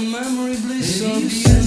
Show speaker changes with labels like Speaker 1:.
Speaker 1: memory bliss on the